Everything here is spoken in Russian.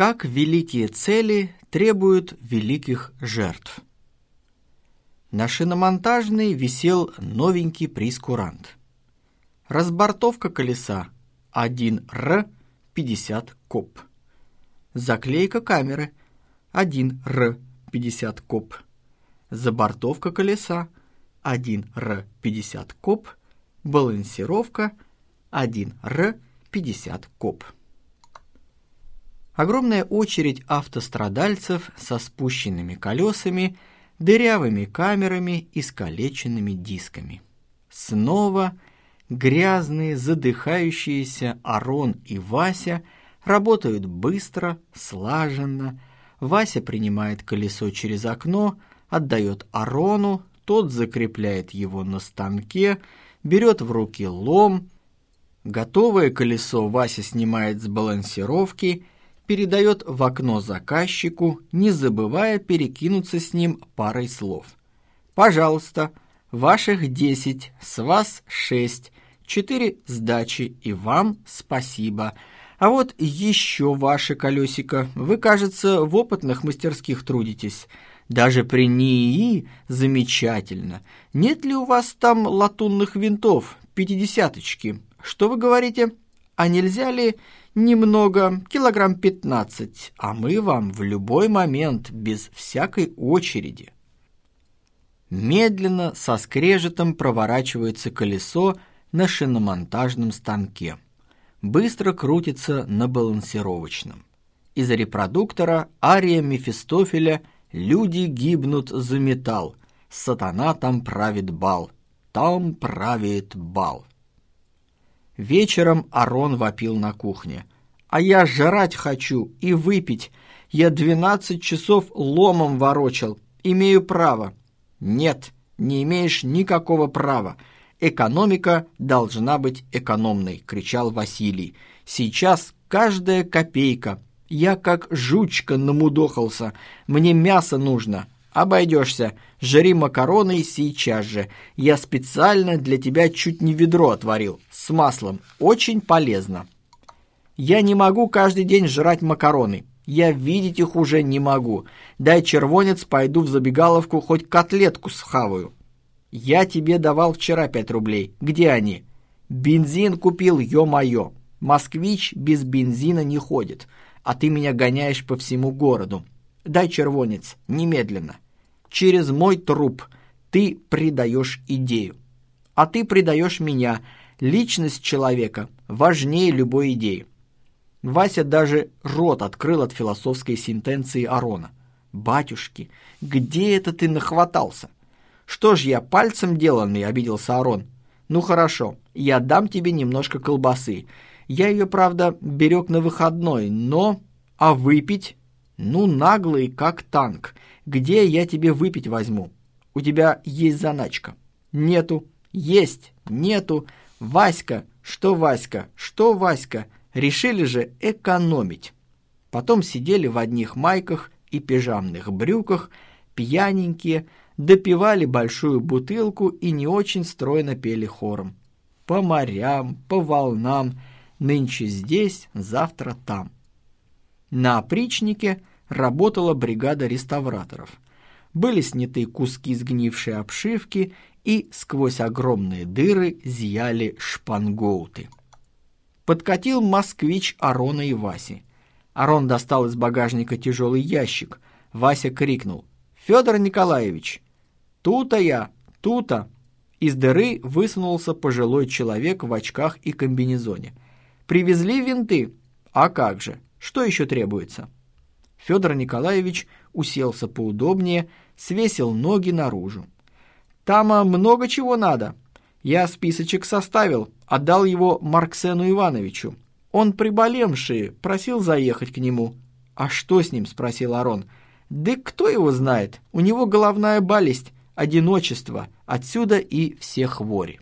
Как великие цели требуют великих жертв. На шиномонтажной висел новенький прискурант. Разбортовка колеса 1Р 50 коп. Заклейка камеры 1Р 50 коп. Забортовка колеса 1Р 50 коп. Балансировка 1Р 50 коп. Огромная очередь автострадальцев со спущенными колесами, дырявыми камерами и скалеченными дисками. Снова грязные, задыхающиеся Арон и Вася работают быстро, слаженно. Вася принимает колесо через окно, отдает Арону, тот закрепляет его на станке, берет в руки лом. Готовое колесо Вася снимает с балансировки – передает в окно заказчику, не забывая перекинуться с ним парой слов. «Пожалуйста, ваших десять, с вас шесть, четыре сдачи, и вам спасибо. А вот еще ваше колесико, вы, кажется, в опытных мастерских трудитесь». Даже при НИИ замечательно. Нет ли у вас там латунных винтов, пятидесяточки? Что вы говорите? А нельзя ли немного, килограмм пятнадцать, а мы вам в любой момент, без всякой очереди. Медленно, со скрежетом проворачивается колесо на шиномонтажном станке. Быстро крутится на балансировочном. Из репродуктора ария Мефистофеля «Люди гибнут за металл, сатана там правит бал, там правит бал». Вечером Арон вопил на кухне. «А я жрать хочу и выпить. Я двенадцать часов ломом ворочал. Имею право». «Нет, не имеешь никакого права. Экономика должна быть экономной», — кричал Василий. «Сейчас каждая копейка. Я как жучка намудохался. Мне мясо нужно. Обойдешься. Жри макароны сейчас же. Я специально для тебя чуть не ведро отварил. С маслом. Очень полезно. Я не могу каждый день жрать макароны. Я видеть их уже не могу. Дай червонец, пойду в забегаловку, хоть котлетку схаваю. Я тебе давал вчера пять рублей. Где они? Бензин купил, ё-моё. Москвич без бензина не ходит. А ты меня гоняешь по всему городу. Дай червонец, немедленно. Через мой труп ты предаешь идею. А ты предаешь меня. Личность человека важнее любой идеи. Вася даже рот открыл от философской сентенции Арона. «Батюшки, где это ты нахватался?» «Что ж я, пальцем деланный?» — обиделся Арон. «Ну хорошо, я дам тебе немножко колбасы. Я ее, правда, берег на выходной, но... А выпить? «Ну, наглый, как танк. Где я тебе выпить возьму? У тебя есть заначка». «Нету». «Есть». «Нету». «Васька». «Что Васька?» «Что Васька?» Решили же экономить. Потом сидели в одних майках и пижамных брюках, пьяненькие, допивали большую бутылку и не очень стройно пели хором. По морям, по волнам, нынче здесь, завтра там. На опричнике работала бригада реставраторов. Были сняты куски сгнившей обшивки, и сквозь огромные дыры зияли шпангоуты. Подкатил москвич Арона и Васи. Арон достал из багажника тяжелый ящик. Вася крикнул. «Федор Николаевич!» «Тута я! Тута!» Из дыры высунулся пожилой человек в очках и комбинезоне. «Привезли винты? А как же? Что еще требуется?» Федор Николаевич уселся поудобнее, свесил ноги наружу. «Там а, много чего надо. Я списочек составил, отдал его Марксену Ивановичу. Он приболемший, просил заехать к нему». «А что с ним?» – спросил Арон. «Да кто его знает? У него головная болезнь, одиночество, отсюда и все хвори».